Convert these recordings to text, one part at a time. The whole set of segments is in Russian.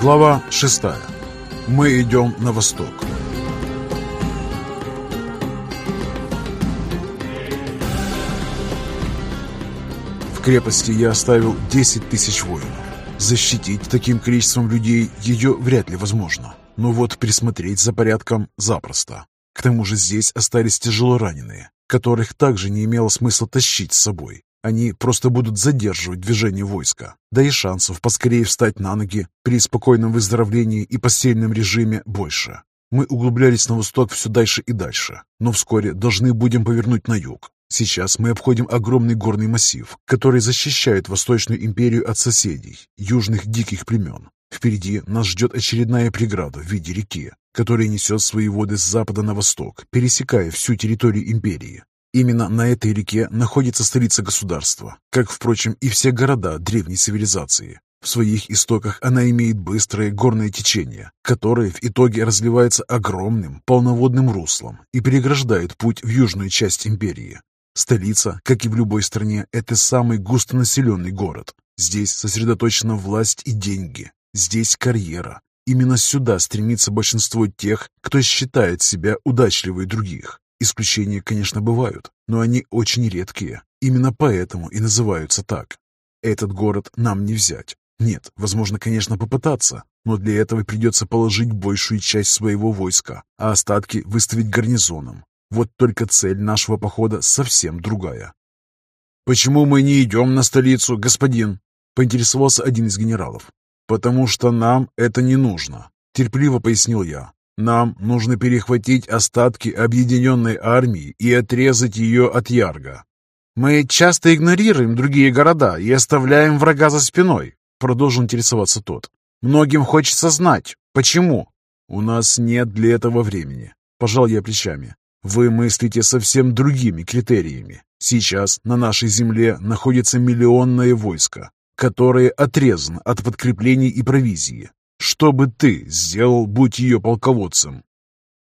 Глава 6. Мы идем на восток. В крепости я оставил 10 тысяч воинов. Защитить таким количеством людей ее вряд ли возможно. Но вот присмотреть за порядком запросто. К тому же здесь остались тяжело раненые, которых также не имело смысла тащить с собой. Они просто будут задерживать движение войска. Да и шансов поскорее встать на ноги при спокойном выздоровлении и постельном режиме больше. Мы углублялись на восток все дальше и дальше, но вскоре должны будем повернуть на юг. Сейчас мы обходим огромный горный массив, который защищает Восточную империю от соседей, южных диких племен. Впереди нас ждет очередная преграда в виде реки, которая несет свои воды с запада на восток, пересекая всю территорию империи. Именно на этой реке находится столица государства, как, впрочем, и все города древней цивилизации. В своих истоках она имеет быстрое горное течение, которое в итоге разливается огромным полноводным руслом и переграждает путь в южную часть империи. Столица, как и в любой стране, это самый густонаселенный город. Здесь сосредоточена власть и деньги. Здесь карьера. Именно сюда стремится большинство тех, кто считает себя удачливее других. Исключения, конечно, бывают, но они очень редкие. Именно поэтому и называются так. Этот город нам не взять. Нет, возможно, конечно, попытаться, но для этого придется положить большую часть своего войска, а остатки выставить гарнизоном. Вот только цель нашего похода совсем другая. «Почему мы не идем на столицу, господин?» — поинтересовался один из генералов. «Потому что нам это не нужно», — терпеливо пояснил я. «Нам нужно перехватить остатки объединенной армии и отрезать ее от Ярга». «Мы часто игнорируем другие города и оставляем врага за спиной», — продолжил интересоваться тот. «Многим хочется знать, почему?» «У нас нет для этого времени», — пожал я плечами. Вы мыслите совсем другими критериями. Сейчас на нашей земле находится миллионное войско, которое отрезано от подкреплений и провизии. Что бы ты сделал, будь ее полководцем?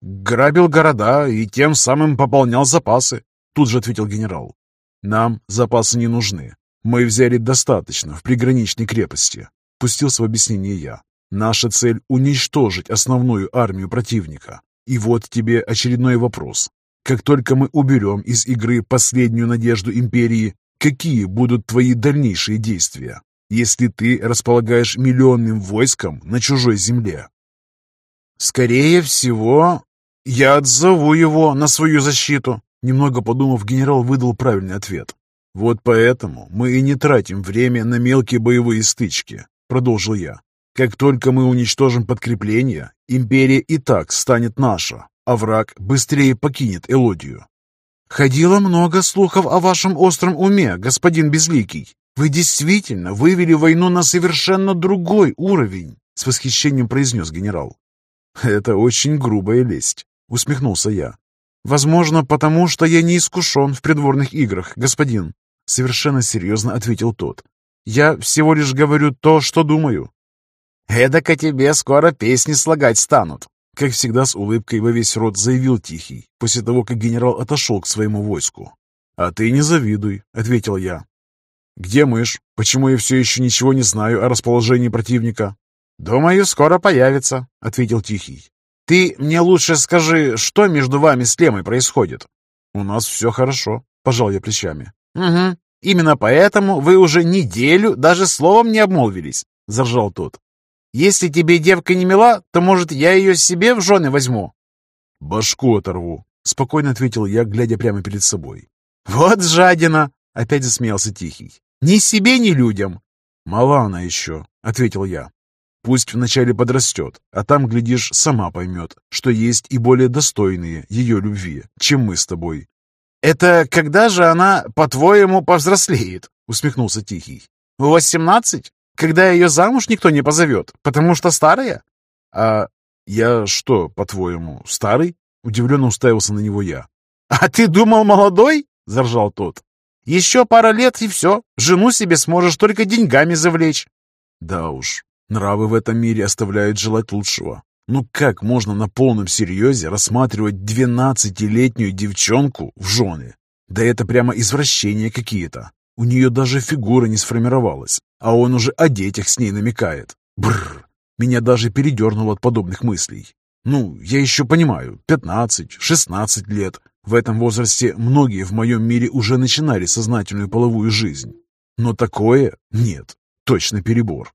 Грабил города и тем самым пополнял запасы, тут же ответил генерал. Нам запасы не нужны. Мы взяли достаточно в приграничной крепости, пустился в объяснение я. Наша цель — уничтожить основную армию противника, и вот тебе очередной вопрос. Как только мы уберем из игры последнюю надежду Империи, какие будут твои дальнейшие действия, если ты располагаешь миллионным войском на чужой земле? Скорее всего, я отзову его на свою защиту. Немного подумав, генерал выдал правильный ответ. Вот поэтому мы и не тратим время на мелкие боевые стычки, продолжил я. Как только мы уничтожим подкрепление, империя и так станет наша, а враг быстрее покинет Элодию. Ходило много слухов о вашем остром уме, господин Безликий. Вы действительно вывели войну на совершенно другой уровень, с восхищением произнес генерал. Это очень грубая лесть, усмехнулся я. Возможно, потому что я не искушен в придворных играх, господин, совершенно серьезно ответил тот. Я всего лишь говорю то, что думаю. Эдак тебе скоро песни слагать станут. Как всегда с улыбкой во весь рот заявил Тихий, после того, как генерал отошел к своему войску. «А ты не завидуй», — ответил я. «Где мышь? Почему я все еще ничего не знаю о расположении противника?» «Думаю, скоро появится», — ответил Тихий. «Ты мне лучше скажи, что между вами с Лемой происходит?» «У нас все хорошо», — пожал я плечами. «Угу. Именно поэтому вы уже неделю даже словом не обмолвились», — заржал тот. Если тебе девка не мила, то, может, я ее себе в жены возьму?» «Башку оторву», — спокойно ответил я, глядя прямо перед собой. «Вот жадина!» — опять засмеялся Тихий. «Ни себе, ни людям!» «Мала она еще», — ответил я. «Пусть вначале подрастет, а там, глядишь, сама поймет, что есть и более достойные ее любви, чем мы с тобой». «Это когда же она, по-твоему, повзрослеет?» — усмехнулся Тихий. «В восемнадцать? Когда ее замуж никто не позовет, потому что старая? А я что, по-твоему, старый? Удивленно уставился на него я. А ты думал молодой? Заржал тот. Еще пара лет и все. Жену себе сможешь только деньгами завлечь. Да уж, нравы в этом мире оставляют желать лучшего. Ну как можно на полном серьезе рассматривать двенадцатилетнюю девчонку в жены? Да это прямо извращения какие-то. У нее даже фигура не сформировалась, а он уже о детях с ней намекает. Бррр! Меня даже передернуло от подобных мыслей. Ну, я еще понимаю, 15-16 лет. В этом возрасте многие в моем мире уже начинали сознательную половую жизнь. Но такое нет, точно перебор.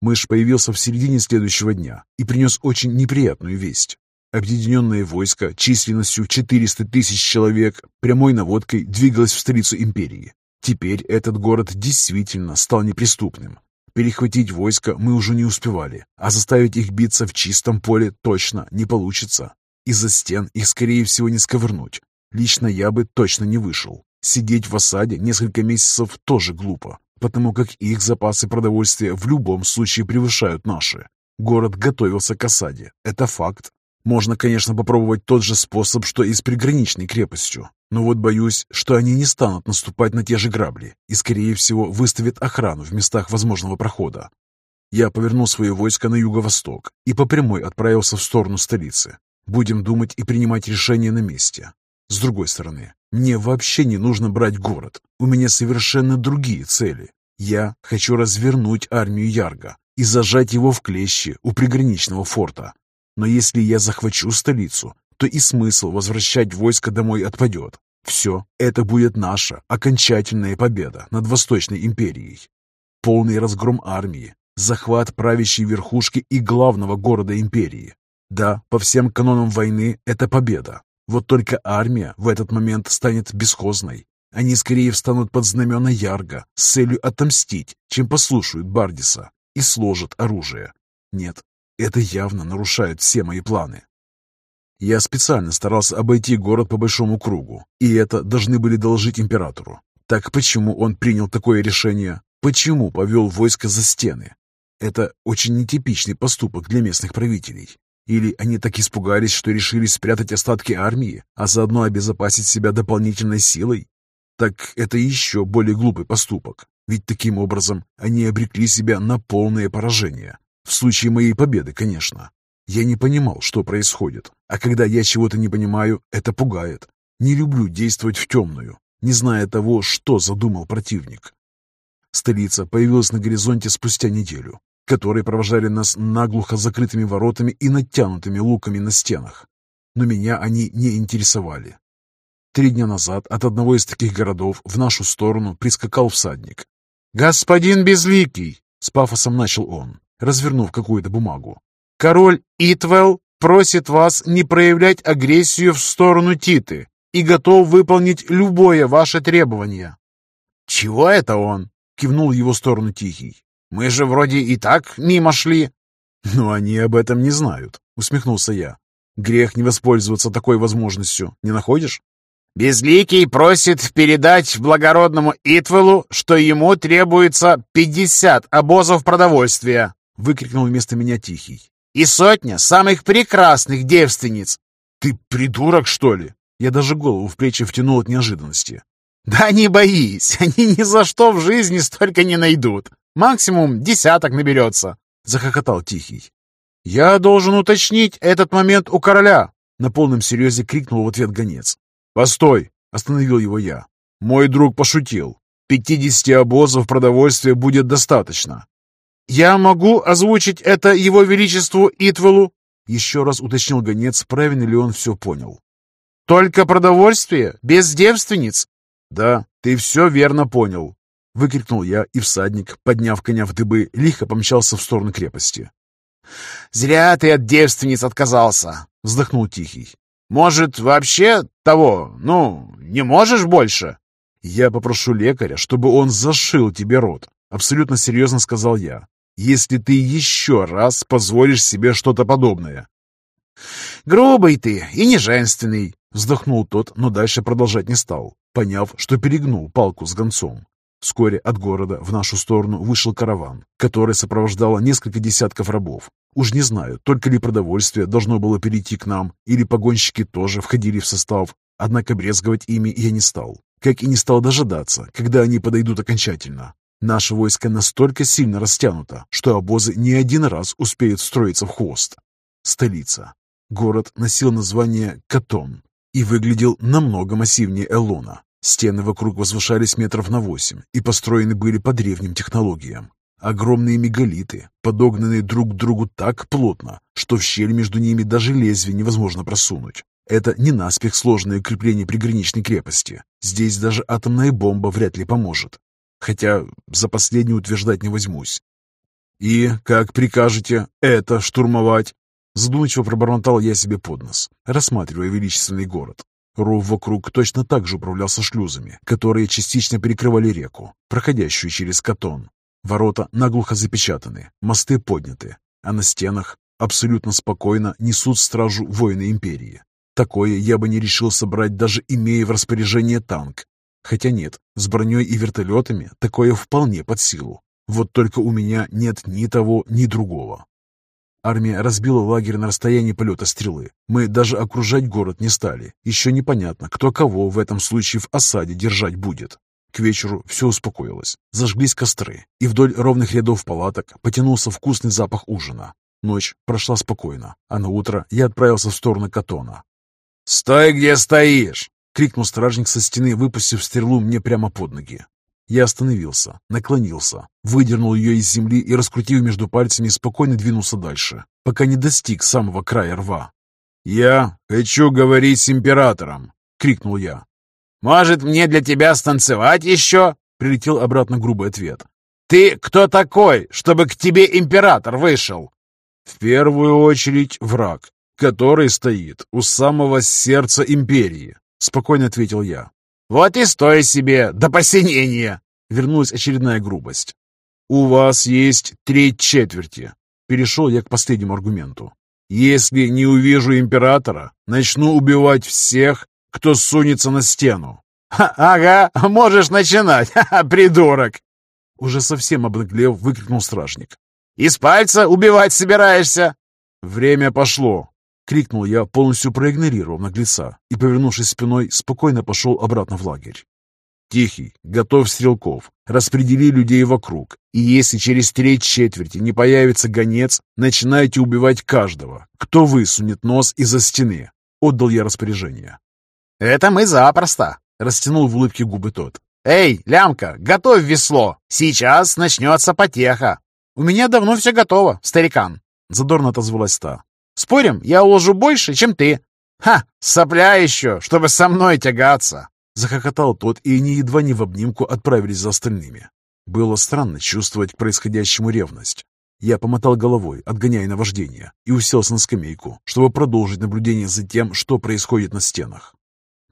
Мышь появился в середине следующего дня и принес очень неприятную весть. Объединенное войско численностью 400 тысяч человек прямой наводкой двигалось в столицу империи. Теперь этот город действительно стал неприступным. Перехватить войско мы уже не успевали, а заставить их биться в чистом поле точно не получится. Из-за стен их, скорее всего, не сковырнуть. Лично я бы точно не вышел. Сидеть в осаде несколько месяцев тоже глупо, потому как их запасы продовольствия в любом случае превышают наши. Город готовился к осаде, это факт. Можно, конечно, попробовать тот же способ, что и с приграничной крепостью, но вот боюсь, что они не станут наступать на те же грабли и, скорее всего, выставят охрану в местах возможного прохода. Я повернул свое войско на юго-восток и по прямой отправился в сторону столицы. Будем думать и принимать решения на месте. С другой стороны, мне вообще не нужно брать город. У меня совершенно другие цели. Я хочу развернуть армию Ярга и зажать его в клещи у приграничного форта, но если я захвачу столицу, то и смысл возвращать войско домой отпадет. Все, это будет наша окончательная победа над Восточной империей. Полный разгром армии, захват правящей верхушки и главного города империи. Да, по всем канонам войны это победа. Вот только армия в этот момент станет бесхозной. Они скорее встанут под знамена Ярга с целью отомстить, чем послушают Бардиса и сложат оружие. Нет, это явно нарушает все мои планы. Я специально старался обойти город по большому кругу, и это должны были доложить императору. Так почему он принял такое решение? Почему повел войско за стены? Это очень нетипичный поступок для местных правителей. Или они так испугались, что решили спрятать остатки армии, а заодно обезопасить себя дополнительной силой? Так это еще более глупый поступок, ведь таким образом они обрекли себя на полное поражение. В случае моей победы, конечно. Я не понимал, что происходит, а когда я чего-то не понимаю, это пугает. Не люблю действовать в темную, не зная того, что задумал противник. Столица появилась на горизонте спустя неделю, которые провожали нас наглухо закрытыми воротами и натянутыми луками на стенах. Но меня они не интересовали. Три дня назад от одного из таких городов в нашу сторону прискакал всадник. «Господин Безликий!» — с пафосом начал он развернув какую-то бумагу. «Король Итвелл просит вас не проявлять агрессию в сторону Титы и готов выполнить любое ваше требование». «Чего это он?» — кивнул его сторону Тихий. «Мы же вроде и так мимо шли». «Но они об этом не знают», — усмехнулся я. «Грех не воспользоваться такой возможностью, не находишь?» Безликий просит передать благородному Итвелу, что ему требуется пятьдесят обозов продовольствия. — выкрикнул вместо меня Тихий. «И сотня самых прекрасных девственниц!» «Ты придурок, что ли?» Я даже голову в плечи втянул от неожиданности. «Да не боись, они ни за что в жизни столько не найдут. Максимум десяток наберется», — захохотал Тихий. «Я должен уточнить этот момент у короля», — на полном серьезе крикнул в ответ гонец. «Постой!» — остановил его я. «Мой друг пошутил. Пятидесяти обозов продовольствия будет достаточно. «Я могу озвучить это его величеству Итвелу?» Еще раз уточнил гонец, правильно ли он все понял. «Только продовольствие? Без девственниц?» «Да, ты все верно понял», — выкрикнул я, и всадник, подняв коня в дыбы, лихо помчался в сторону крепости. «Зря ты от девственниц отказался», — вздохнул Тихий. «Может, вообще того, ну, не можешь больше?» «Я попрошу лекаря, чтобы он зашил тебе рот», — абсолютно серьезно сказал я если ты еще раз позволишь себе что-то подобное. «Грубый ты и неженственный», — вздохнул тот, но дальше продолжать не стал, поняв, что перегнул палку с гонцом. Вскоре от города в нашу сторону вышел караван, который сопровождало несколько десятков рабов. Уж не знаю, только ли продовольствие должно было перейти к нам, или погонщики тоже входили в состав, однако брезговать ими я не стал, как и не стал дожидаться, когда они подойдут окончательно. Наше войско настолько сильно растянуто, что обозы не один раз успеют строиться в хвост. Столица. Город носил название Катон и выглядел намного массивнее Элона. Стены вокруг возвышались метров на восемь и построены были по древним технологиям. Огромные мегалиты, подогнанные друг к другу так плотно, что в щель между ними даже лезвие невозможно просунуть. Это не наспех сложное укрепление приграничной крепости. Здесь даже атомная бомба вряд ли поможет. Хотя за последнее утверждать не возьмусь. «И как прикажете это штурмовать?» Задумчиво пробормотал я себе под нос, рассматривая величественный город. Ров вокруг точно так же управлялся шлюзами, которые частично перекрывали реку, проходящую через Катон. Ворота наглухо запечатаны, мосты подняты, а на стенах абсолютно спокойно несут стражу воины Империи. Такое я бы не решил собрать, даже имея в распоряжении танк. Хотя нет, с броней и вертолетами такое вполне под силу. Вот только у меня нет ни того, ни другого. Армия разбила лагерь на расстоянии полета стрелы. Мы даже окружать город не стали. Еще непонятно, кто кого в этом случае в осаде держать будет. К вечеру все успокоилось. Зажглись костры, и вдоль ровных рядов палаток потянулся вкусный запах ужина. Ночь прошла спокойно, а на утро я отправился в сторону Катона. «Стой, где стоишь!» — крикнул стражник со стены, выпустив стрелу мне прямо под ноги. Я остановился, наклонился, выдернул ее из земли и, раскрутив между пальцами, спокойно двинулся дальше, пока не достиг самого края рва. «Я хочу говорить с императором!» — крикнул я. «Может, мне для тебя станцевать еще?» — прилетел обратно грубый ответ. «Ты кто такой, чтобы к тебе император вышел?» «В первую очередь враг, который стоит у самого сердца империи», — спокойно ответил я. «Вот и стой себе, до посинения!» Вернулась очередная грубость. «У вас есть треть четверти». Перешел я к последнему аргументу. «Если не увижу императора, начну убивать всех, кто сунется на стену». «Ага, можешь начинать, ха-ха, придурок!» Уже совсем обнаглев, выкрикнул стражник. «Из пальца убивать собираешься?» «Время пошло. — крикнул я, полностью проигнорировав наглеца, и, повернувшись спиной, спокойно пошел обратно в лагерь. «Тихий, готовь стрелков, распредели людей вокруг, и если через треть четверти не появится гонец, начинайте убивать каждого, кто высунет нос из-за стены», — отдал я распоряжение. «Это мы запросто», — растянул в улыбке губы тот. «Эй, лямка, готовь весло! Сейчас начнется потеха!» «У меня давно все готово, старикан!» — задорно отозвалась та. Спорим, я уложу больше, чем ты. Ха, сопля еще, чтобы со мной тягаться. Захохотал тот, и они едва не в обнимку отправились за остальными. Было странно чувствовать к происходящему ревность. Я помотал головой, отгоняя наваждение, и уселся на скамейку, чтобы продолжить наблюдение за тем, что происходит на стенах.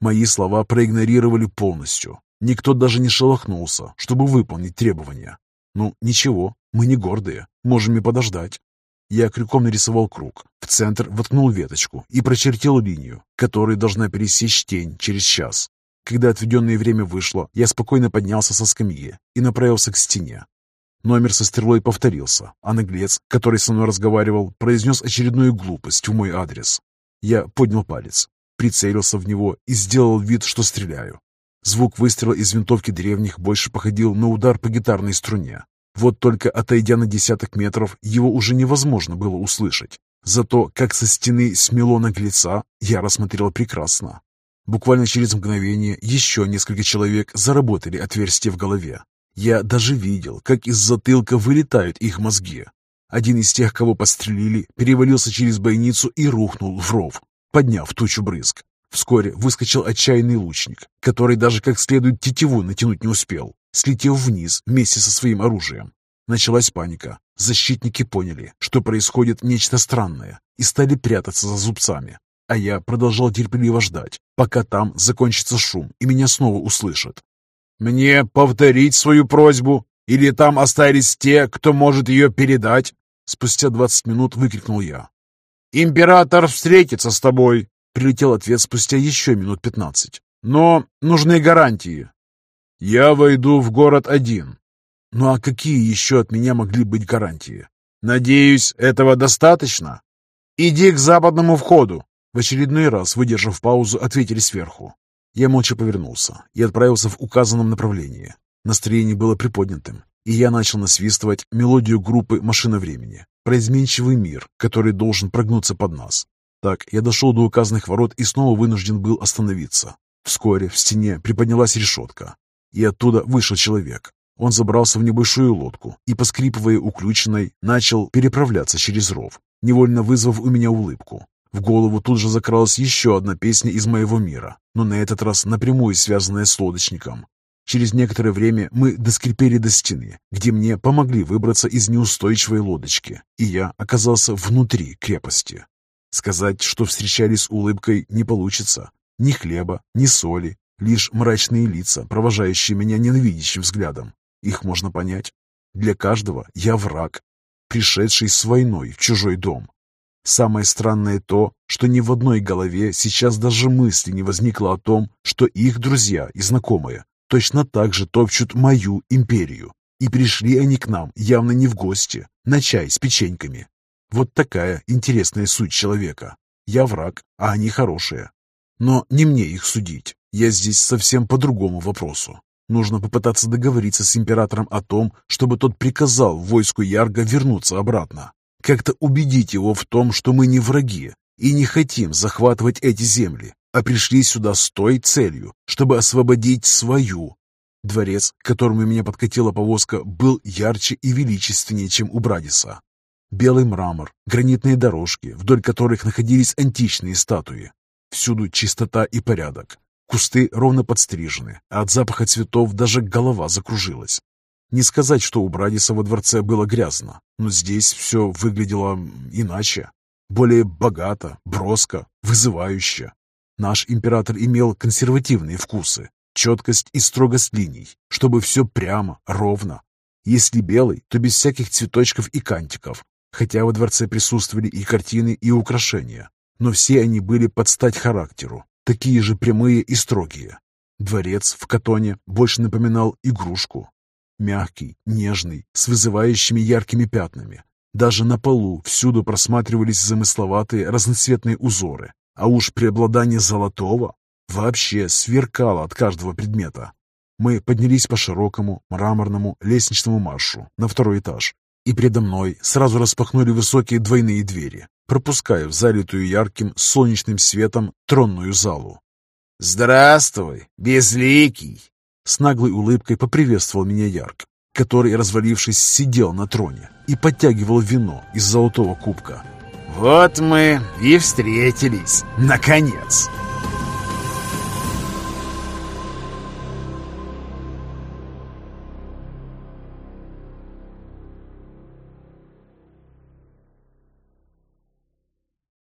Мои слова проигнорировали полностью. Никто даже не шелохнулся, чтобы выполнить требования. Ну, ничего, мы не гордые, можем и подождать. Я крюком нарисовал круг, в центр воткнул веточку и прочертил линию, которая должна пересечь тень через час. Когда отведенное время вышло, я спокойно поднялся со скамьи и направился к стене. Номер со стрелой повторился, а наглец, который со мной разговаривал, произнес очередную глупость в мой адрес. Я поднял палец, прицелился в него и сделал вид, что стреляю. Звук выстрела из винтовки древних больше походил на удар по гитарной струне, вот только отойдя на десяток метров, его уже невозможно было услышать. Зато, как со стены смело наглеца, я рассмотрел прекрасно. Буквально через мгновение еще несколько человек заработали отверстие в голове. Я даже видел, как из затылка вылетают их мозги. Один из тех, кого пострелили, перевалился через бойницу и рухнул в ров, подняв тучу брызг. Вскоре выскочил отчаянный лучник, который даже как следует тетиву натянуть не успел слетев вниз вместе со своим оружием. Началась паника. Защитники поняли, что происходит нечто странное, и стали прятаться за зубцами. А я продолжал терпеливо ждать, пока там закончится шум и меня снова услышат. «Мне повторить свою просьбу? Или там остались те, кто может ее передать?» Спустя двадцать минут выкрикнул я. «Император встретится с тобой!» Прилетел ответ спустя еще минут пятнадцать. «Но нужны гарантии. Я войду в город один. Ну а какие еще от меня могли быть гарантии? Надеюсь, этого достаточно? Иди к западному входу. В очередной раз, выдержав паузу, ответили сверху. Я молча повернулся и отправился в указанном направлении. Настроение было приподнятым, и я начал насвистывать мелодию группы «Машина времени» про изменчивый мир, который должен прогнуться под нас. Так, я дошел до указанных ворот и снова вынужден был остановиться. Вскоре в стене приподнялась решетка, и оттуда вышел человек. Он забрался в небольшую лодку и, поскрипывая уключенной, начал переправляться через ров, невольно вызвав у меня улыбку. В голову тут же закралась еще одна песня из моего мира, но на этот раз напрямую связанная с лодочником. Через некоторое время мы доскрипели до стены, где мне помогли выбраться из неустойчивой лодочки, и я оказался внутри крепости. Сказать, что встречались улыбкой, не получится. Ни хлеба, ни соли, лишь мрачные лица, провожающие меня ненавидящим взглядом. Их можно понять. Для каждого я враг, пришедший с войной в чужой дом. Самое странное то, что ни в одной голове сейчас даже мысли не возникло о том, что их друзья и знакомые точно так же топчут мою империю. И пришли они к нам явно не в гости, на чай с печеньками. Вот такая интересная суть человека. Я враг, а они хорошие. Но не мне их судить. Я здесь совсем по другому вопросу. Нужно попытаться договориться с императором о том, чтобы тот приказал войску Ярга вернуться обратно. Как-то убедить его в том, что мы не враги и не хотим захватывать эти земли, а пришли сюда с той целью, чтобы освободить свою. Дворец, к которому меня подкатила повозка, был ярче и величественнее, чем у Брадиса. Белый мрамор, гранитные дорожки, вдоль которых находились античные статуи. Всюду чистота и порядок. Кусты ровно подстрижены, а от запаха цветов даже голова закружилась. Не сказать, что у Брадиса во дворце было грязно, но здесь все выглядело иначе. Более богато, броско, вызывающе. Наш император имел консервативные вкусы, четкость и строгость линий, чтобы все прямо, ровно. Если белый, то без всяких цветочков и кантиков, хотя во дворце присутствовали и картины, и украшения. Но все они были под стать характеру, такие же прямые и строгие. Дворец в Катоне больше напоминал игрушку. Мягкий, нежный, с вызывающими яркими пятнами. Даже на полу всюду просматривались замысловатые разноцветные узоры, а уж преобладание золотого вообще сверкало от каждого предмета. Мы поднялись по широкому мраморному лестничному маршу на второй этаж, и предо мной сразу распахнули высокие двойные двери, пропуская в залитую ярким солнечным светом тронную залу. «Здравствуй, безликий!» С наглой улыбкой поприветствовал меня Ярк, который, развалившись, сидел на троне и подтягивал вино из золотого кубка. «Вот мы и встретились, наконец!»